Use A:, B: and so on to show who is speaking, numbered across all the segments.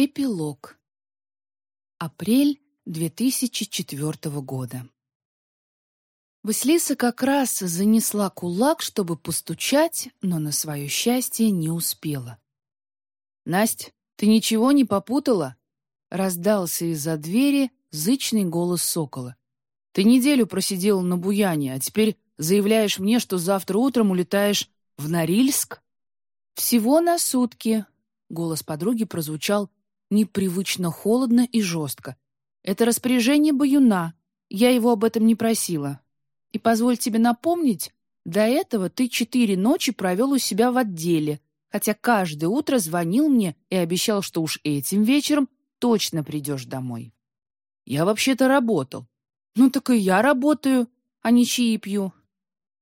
A: Эпилог. Апрель 2004 года. Василиса как раз занесла кулак, чтобы постучать, но на свое счастье не успела. «Насть, ты ничего не попутала?» — раздался из-за двери зычный голос сокола. «Ты неделю просидела на Буяне, а теперь заявляешь мне, что завтра утром улетаешь в Норильск?» «Всего на сутки», — голос подруги прозвучал непривычно холодно и жестко. «Это распоряжение Баюна. Я его об этом не просила. И позволь тебе напомнить, до этого ты четыре ночи провел у себя в отделе, хотя каждое утро звонил мне и обещал, что уж этим вечером точно придешь домой». «Я вообще-то работал». «Ну так и я работаю, а не чаи пью.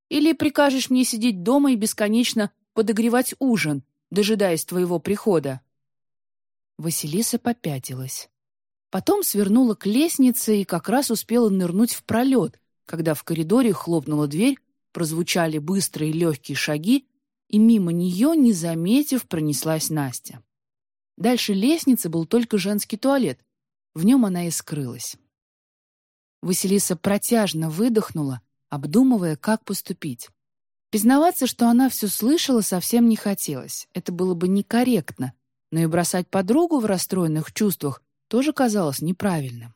A: Или прикажешь мне сидеть дома и бесконечно подогревать ужин, дожидаясь твоего прихода?» Василиса попятилась. Потом свернула к лестнице и как раз успела нырнуть в пролет, когда в коридоре хлопнула дверь, прозвучали быстрые легкие шаги, и мимо нее, не заметив, пронеслась Настя. Дальше лестницы был только женский туалет. В нем она и скрылась. Василиса протяжно выдохнула, обдумывая, как поступить. Признаваться, что она все слышала, совсем не хотелось. Это было бы некорректно — но и бросать подругу в расстроенных чувствах тоже казалось неправильным.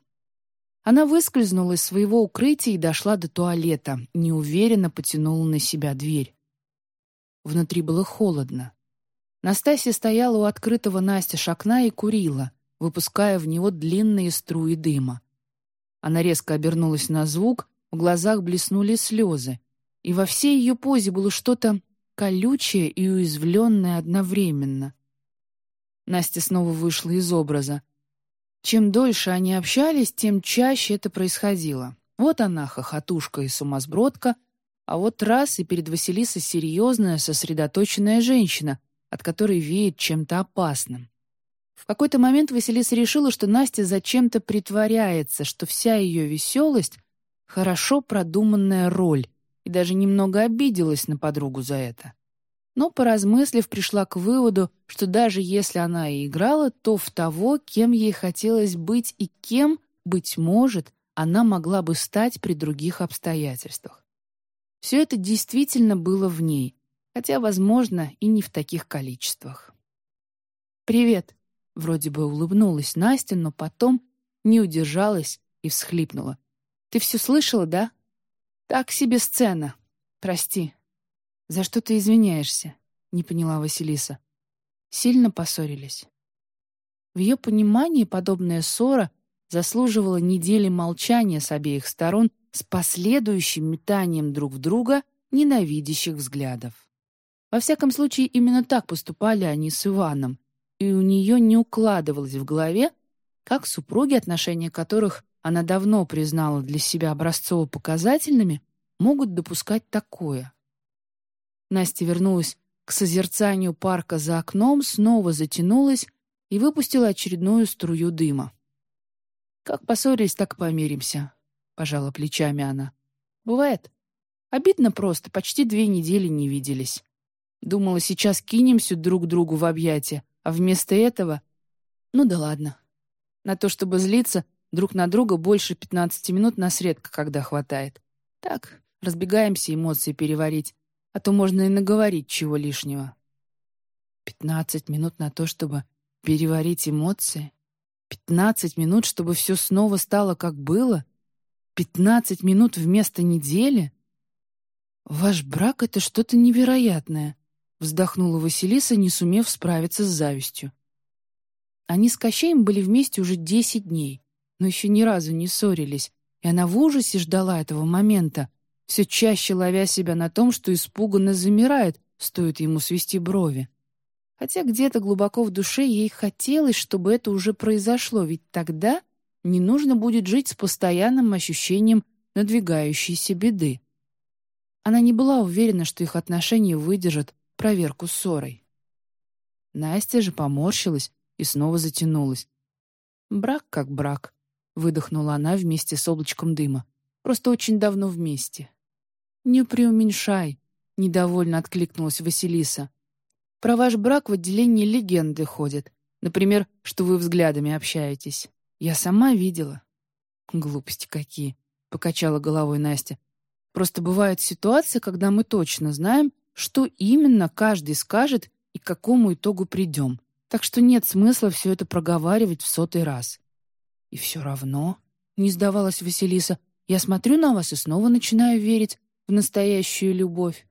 A: Она выскользнула из своего укрытия и дошла до туалета, неуверенно потянула на себя дверь. Внутри было холодно. Настасья стояла у открытого настежь окна и курила, выпуская в него длинные струи дыма. Она резко обернулась на звук, в глазах блеснули слезы, и во всей ее позе было что-то колючее и уязвленное одновременно. Настя снова вышла из образа. Чем дольше они общались, тем чаще это происходило. Вот она, хохотушка и сумасбродка, а вот раз и перед Василисой серьезная, сосредоточенная женщина, от которой веет чем-то опасным. В какой-то момент Василиса решила, что Настя зачем-то притворяется, что вся ее веселость — хорошо продуманная роль, и даже немного обиделась на подругу за это но, поразмыслив, пришла к выводу, что даже если она и играла, то в того, кем ей хотелось быть и кем, быть может, она могла бы стать при других обстоятельствах. Все это действительно было в ней, хотя, возможно, и не в таких количествах. «Привет», — вроде бы улыбнулась Настя, но потом не удержалась и всхлипнула. «Ты все слышала, да?» «Так себе сцена. Прости». «За что ты извиняешься?» — не поняла Василиса. Сильно поссорились. В ее понимании подобная ссора заслуживала недели молчания с обеих сторон с последующим метанием друг в друга ненавидящих взглядов. Во всяком случае, именно так поступали они с Иваном, и у нее не укладывалось в голове, как супруги, отношения которых она давно признала для себя образцово-показательными, могут допускать такое. Настя вернулась к созерцанию парка за окном, снова затянулась и выпустила очередную струю дыма. «Как поссорились, так помиримся», — пожала плечами она. «Бывает. Обидно просто, почти две недели не виделись. Думала, сейчас кинемся друг другу в объятия, а вместо этого... Ну да ладно. На то, чтобы злиться друг на друга, больше пятнадцати минут нас редко когда хватает. Так, разбегаемся эмоции переварить, а то можно и наговорить чего лишнего. Пятнадцать минут на то, чтобы переварить эмоции. Пятнадцать минут, чтобы все снова стало как было. Пятнадцать минут вместо недели. Ваш брак — это что-то невероятное, вздохнула Василиса, не сумев справиться с завистью. Они с Кощеем были вместе уже десять дней, но еще ни разу не ссорились, и она в ужасе ждала этого момента, все чаще ловя себя на том, что испуганно замирает, стоит ему свести брови. Хотя где-то глубоко в душе ей хотелось, чтобы это уже произошло, ведь тогда не нужно будет жить с постоянным ощущением надвигающейся беды. Она не была уверена, что их отношения выдержат проверку ссорой. Настя же поморщилась и снова затянулась. «Брак как брак», — выдохнула она вместе с облачком дыма. «Просто очень давно вместе». «Не преуменьшай», — недовольно откликнулась Василиса. «Про ваш брак в отделении легенды ходят. Например, что вы взглядами общаетесь. Я сама видела. Глупости какие, покачала головой Настя. Просто бывает ситуация, когда мы точно знаем, что именно каждый скажет и к какому итогу придем. Так что нет смысла все это проговаривать в сотый раз. И все равно, не сдавалась Василиса, я смотрю на вас и снова начинаю верить в настоящую любовь.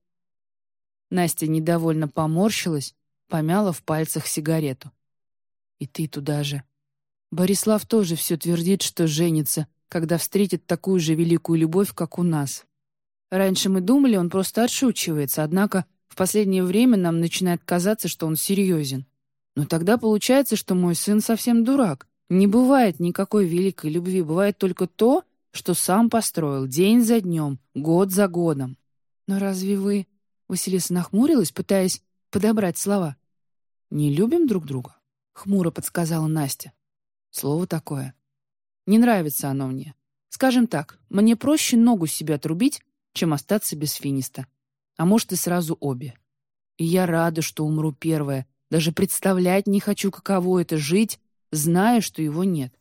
A: Настя недовольно поморщилась, помяла в пальцах сигарету. И ты туда же. Борислав тоже все твердит, что женится, когда встретит такую же великую любовь, как у нас. Раньше мы думали, он просто отшучивается, однако в последнее время нам начинает казаться, что он серьезен. Но тогда получается, что мой сын совсем дурак. Не бывает никакой великой любви, бывает только то, что сам построил день за днем, год за годом. Но разве вы... Василиса нахмурилась, пытаясь подобрать слова. «Не любим друг друга?» — хмуро подсказала Настя. Слово такое. Не нравится оно мне. Скажем так, мне проще ногу себе отрубить, чем остаться без финиста. А может, и сразу обе. И я рада, что умру первая. Даже представлять не хочу, каково это — жить, зная, что его нет.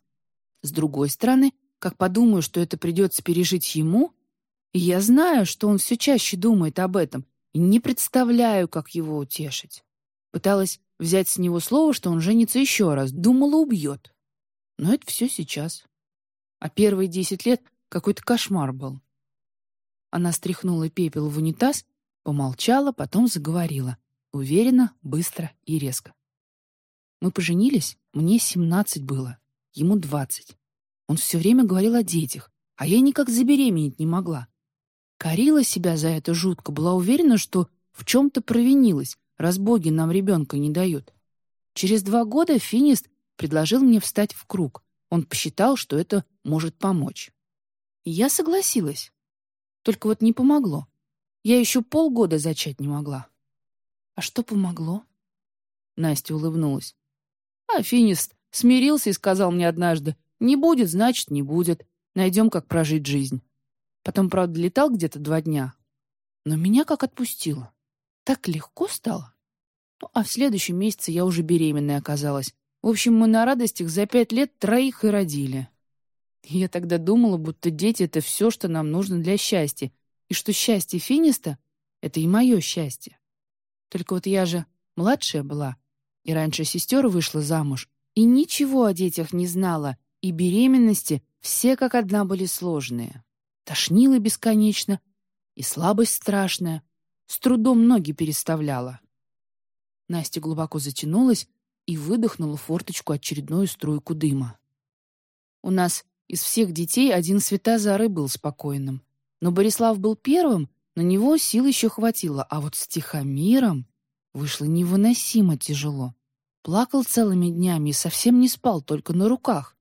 A: С другой стороны, как подумаю, что это придется пережить ему, я знаю, что он все чаще думает об этом, и не представляю, как его утешить. Пыталась взять с него слово, что он женится еще раз, думала, убьет. Но это все сейчас. А первые десять лет какой-то кошмар был. Она стряхнула пепел в унитаз, помолчала, потом заговорила. Уверенно, быстро и резко. Мы поженились, мне семнадцать было, ему двадцать. Он все время говорил о детях, а я никак забеременеть не могла. Корила себя за это жутко, была уверена, что в чем-то провинилась, раз боги нам ребенка не дают. Через два года Финист предложил мне встать в круг. Он посчитал, что это может помочь. Я согласилась. Только вот не помогло. Я еще полгода зачать не могла. А что помогло? Настя улыбнулась. А Финист смирился и сказал мне однажды, не будет, значит, не будет. Найдем, как прожить жизнь. Потом, правда, летал где-то два дня. Но меня как отпустило. Так легко стало. Ну, а в следующем месяце я уже беременной оказалась. В общем, мы на радостях за пять лет троих и родили. я тогда думала, будто дети — это все, что нам нужно для счастья, и что счастье Финиста — это и мое счастье. Только вот я же младшая была, и раньше сестер вышла замуж, и ничего о детях не знала, и беременности все как одна были сложные. Тошнило бесконечно, и слабость страшная, с трудом ноги переставляла. Настя глубоко затянулась, и выдохнула в форточку очередную струйку дыма. У нас из всех детей один Светозары был спокойным. Но Борислав был первым, на него сил еще хватило, а вот с Тихомиром вышло невыносимо тяжело. Плакал целыми днями и совсем не спал, только на руках.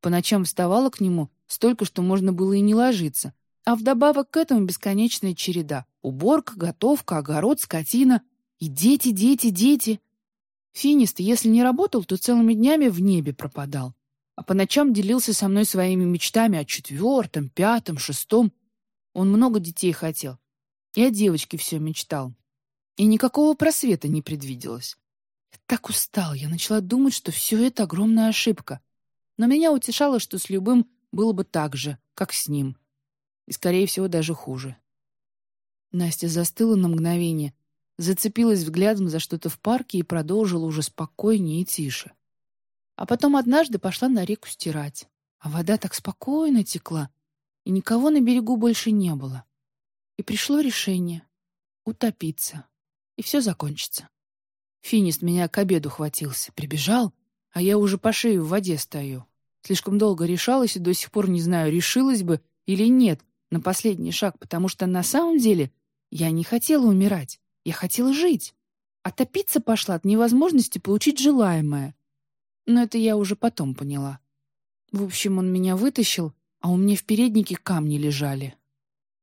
A: По ночам вставала к нему столько, что можно было и не ложиться. А вдобавок к этому бесконечная череда. Уборка, готовка, огород, скотина. И дети, дети, дети. Финист, если не работал, то целыми днями в небе пропадал. А по ночам делился со мной своими мечтами о четвертом, пятом, шестом. Он много детей хотел. И о девочке все мечтал. И никакого просвета не предвиделось. Так устал, я начала думать, что все это огромная ошибка. Но меня утешало, что с любым было бы так же, как с ним. И, скорее всего, даже хуже. Настя застыла на мгновение, зацепилась взглядом за что-то в парке и продолжила уже спокойнее и тише. А потом однажды пошла на реку стирать. А вода так спокойно текла, и никого на берегу больше не было. И пришло решение — утопиться, и все закончится. Финист меня к обеду хватился, прибежал, а я уже по шею в воде стою. Слишком долго решалась и до сих пор не знаю, решилась бы или нет на последний шаг, потому что на самом деле я не хотела умирать. Я хотела жить. А топиться пошла от невозможности получить желаемое. Но это я уже потом поняла. В общем, он меня вытащил, а у меня в переднике камни лежали.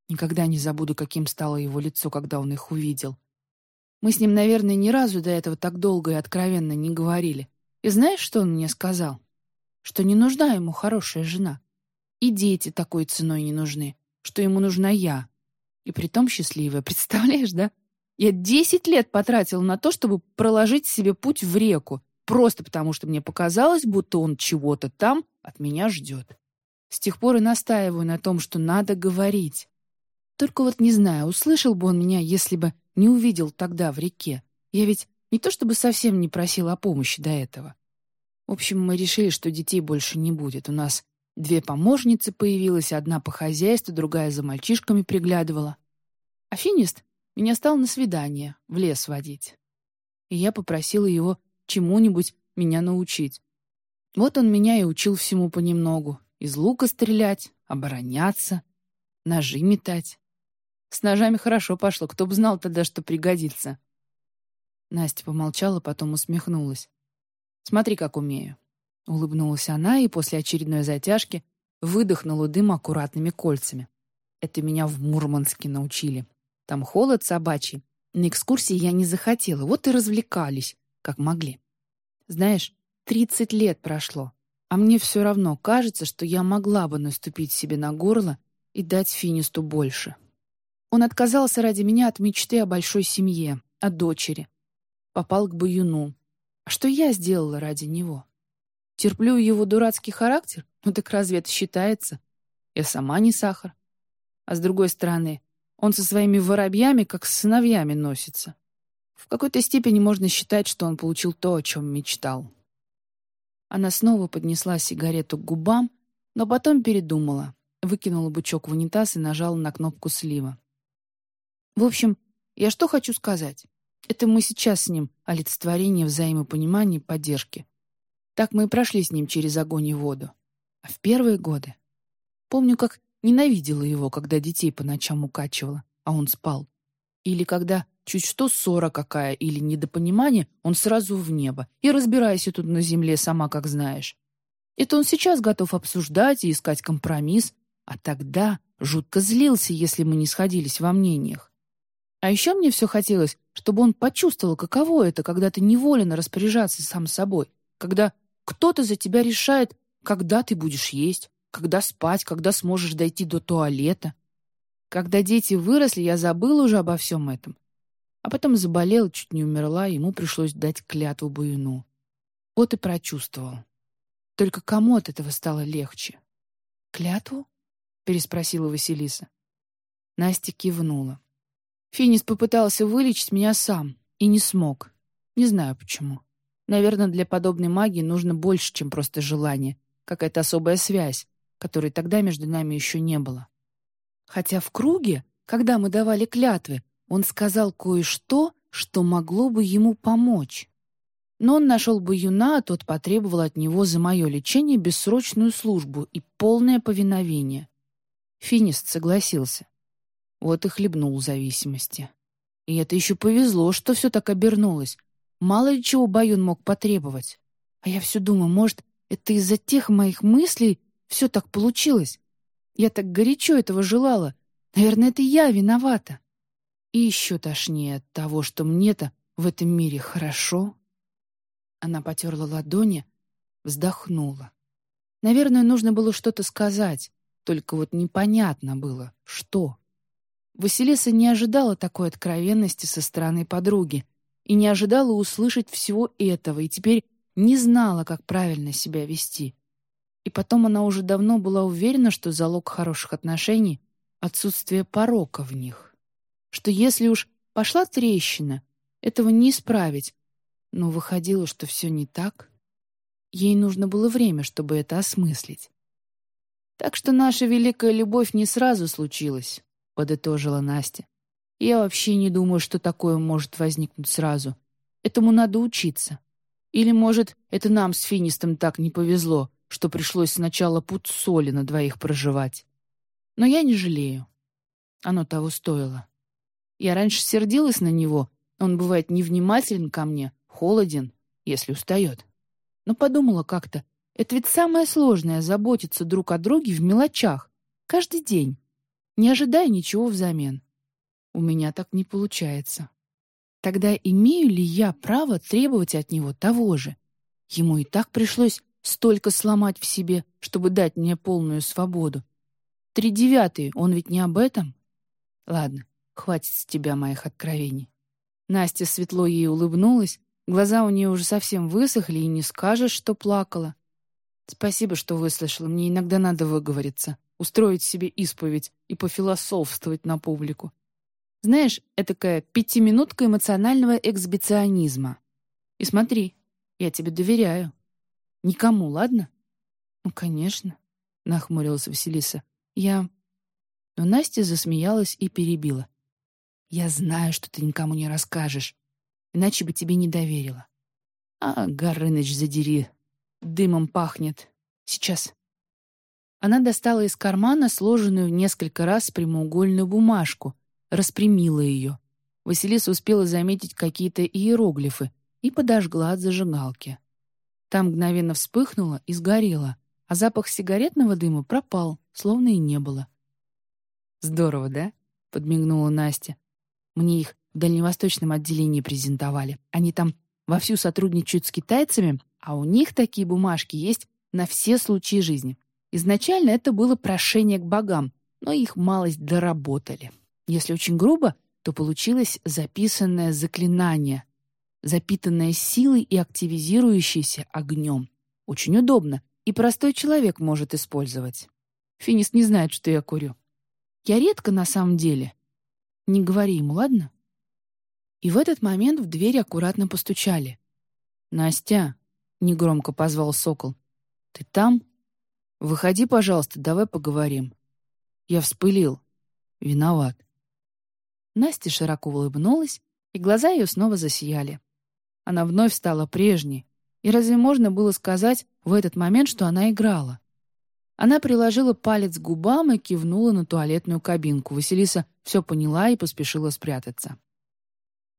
A: Никогда не забуду, каким стало его лицо, когда он их увидел. Мы с ним, наверное, ни разу до этого так долго и откровенно не говорили. И знаешь, что он мне сказал? Что не нужна ему хорошая жена. И дети такой ценой не нужны, что ему нужна я. И притом счастливая, представляешь, да? Я десять лет потратил на то, чтобы проложить себе путь в реку, просто потому что мне показалось, будто он чего-то там от меня ждет. С тех пор и настаиваю на том, что надо говорить. Только вот не знаю, услышал бы он меня, если бы не увидел тогда в реке. Я ведь не то чтобы совсем не просил о помощи до этого. В общем, мы решили, что детей больше не будет. У нас две помощницы появилось, одна по хозяйству, другая за мальчишками приглядывала. А финист меня стал на свидание, в лес водить. И я попросила его чему-нибудь меня научить. Вот он меня и учил всему понемногу. Из лука стрелять, обороняться, ножи метать. С ножами хорошо пошло, кто бы знал тогда, что пригодится. Настя помолчала, потом усмехнулась. «Смотри, как умею». Улыбнулась она и после очередной затяжки выдохнула дым аккуратными кольцами. Это меня в Мурманске научили. Там холод собачий. На экскурсии я не захотела, вот и развлекались, как могли. Знаешь, тридцать лет прошло, а мне все равно кажется, что я могла бы наступить себе на горло и дать Финисту больше. Он отказался ради меня от мечты о большой семье, о дочери. Попал к Баюну. А что я сделала ради него? Терплю его дурацкий характер? Ну так разве это считается? Я сама не сахар. А с другой стороны, он со своими воробьями как с сыновьями носится. В какой-то степени можно считать, что он получил то, о чем мечтал. Она снова поднесла сигарету к губам, но потом передумала, выкинула бычок в унитаз и нажала на кнопку слива. В общем, я что хочу сказать. Это мы сейчас с ним олицетворение взаимопонимания и поддержки. Так мы и прошли с ним через огонь и воду. А в первые годы... Помню, как Ненавидела его, когда детей по ночам укачивала, а он спал. Или когда чуть что ссора какая или недопонимание, он сразу в небо. И разбирайся тут на земле сама, как знаешь. Это он сейчас готов обсуждать и искать компромисс, а тогда жутко злился, если мы не сходились во мнениях. А еще мне все хотелось, чтобы он почувствовал, каково это, когда ты неволенно распоряжаться сам собой, когда кто-то за тебя решает, когда ты будешь есть, когда спать, когда сможешь дойти до туалета. Когда дети выросли, я забыла уже обо всем этом. А потом заболела, чуть не умерла, ему пришлось дать клятву Баюну. Вот и прочувствовал. Только кому от этого стало легче? «Клятву?» — переспросила Василиса. Настя кивнула. Финис попытался вылечить меня сам и не смог. Не знаю почему. Наверное, для подобной магии нужно больше, чем просто желание, какая-то особая связь, которой тогда между нами еще не было. Хотя в круге, когда мы давали клятвы, он сказал кое-что, что могло бы ему помочь. Но он нашел бы юна, а тот потребовал от него за мое лечение бессрочную службу и полное повиновение. Финист согласился. Вот и хлебнул зависимости. И это еще повезло, что все так обернулось. Мало ли чего Баюн мог потребовать. А я все думаю, может, это из-за тех моих мыслей, все так получилось. Я так горячо этого желала. Наверное, это я виновата. И еще тошнее от того, что мне-то в этом мире хорошо. Она потерла ладони, вздохнула. Наверное, нужно было что-то сказать, только вот непонятно было, что. Василиса не ожидала такой откровенности со стороны подруги и не ожидала услышать всего этого, и теперь не знала, как правильно себя вести. И потом она уже давно была уверена, что залог хороших отношений — отсутствие порока в них. Что если уж пошла трещина, этого не исправить. Но выходило, что все не так. Ей нужно было время, чтобы это осмыслить. «Так что наша великая любовь не сразу случилась», — подытожила Настя. «Я вообще не думаю, что такое может возникнуть сразу. Этому надо учиться. Или, может, это нам с Финистом так не повезло, что пришлось сначала путь соли на двоих проживать. Но я не жалею. Оно того стоило. Я раньше сердилась на него, он бывает невнимателен ко мне, холоден, если устает. Но подумала как-то, это ведь самое сложное — заботиться друг о друге в мелочах, каждый день, не ожидая ничего взамен. У меня так не получается. Тогда имею ли я право требовать от него того же? Ему и так пришлось столько сломать в себе, чтобы дать мне полную свободу. Три девятые, он ведь не об этом? Ладно, хватит с тебя моих откровений. Настя светло ей улыбнулась, Глаза у нее уже совсем высохли, и не скажешь, что плакала. Спасибо, что выслушала. Мне иногда надо выговориться, устроить себе исповедь и пофилософствовать на публику. Знаешь, этакая пятиминутка эмоционального эксбиционизма. И смотри, я тебе доверяю. Никому, ладно? Ну, конечно, нахмурилась Василиса. Я... Но Настя засмеялась и перебила. Я знаю, что ты никому не расскажешь, иначе бы тебе не доверила. А, Горыныч, задери, дымом пахнет. Сейчас. Она достала из кармана сложенную в несколько раз прямоугольную бумажку, распрямила ее. Василиса успела заметить какие-то иероглифы и подожгла от зажигалки. Там мгновенно вспыхнуло и сгорело, а запах сигаретного дыма пропал, словно и не было. «Здорово, да?» — подмигнула Настя. «Мне их в дальневосточном отделении презентовали. Они там вовсю сотрудничают с китайцами, а у них такие бумажки есть на все случаи жизни. Изначально это было прошение к богам, но их малость доработали. Если очень грубо, то получилось записанное заклинание, запитанное силой и активизирующееся огнем. Очень удобно, и простой человек может использовать. Финис не знает, что я курю. Я редко на самом деле. Не говори ему, ладно? И в этот момент в дверь аккуратно постучали. «Настя», — негромко позвал сокол, — «ты там? Выходи, пожалуйста, давай поговорим». Я вспылил. Виноват. Настя широко улыбнулась, и глаза ее снова засияли. Она вновь стала прежней. И разве можно было сказать в этот момент, что она играла? Она приложила палец к губам и кивнула на туалетную кабинку. Василиса все поняла и поспешила спрятаться.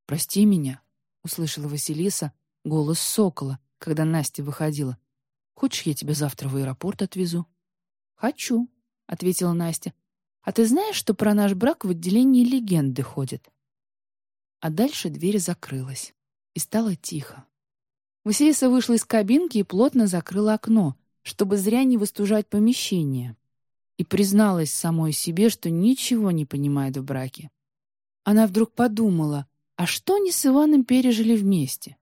A: «Прости меня», — услышала Василиса голос сокола, когда Настя выходила. «Хочешь, я тебя завтра в аэропорт отвезу?» «Хочу», — ответила Настя. А ты знаешь, что про наш брак в отделении легенды ходят?» А дальше дверь закрылась, и стало тихо. Василиса вышла из кабинки и плотно закрыла окно, чтобы зря не выстужать помещение, и призналась самой себе, что ничего не понимает в браке. Она вдруг подумала, а что они с Иваном пережили вместе?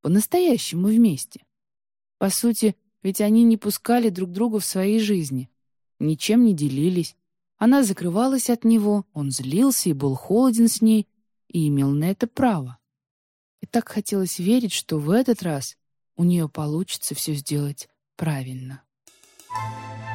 A: По-настоящему вместе. По сути, ведь они не пускали друг друга в своей жизни, ничем не делились, она закрывалась от него, он злился и был холоден с ней, и имел на это право. И так хотелось верить, что в этот раз у нее получится все сделать правильно. Thank you.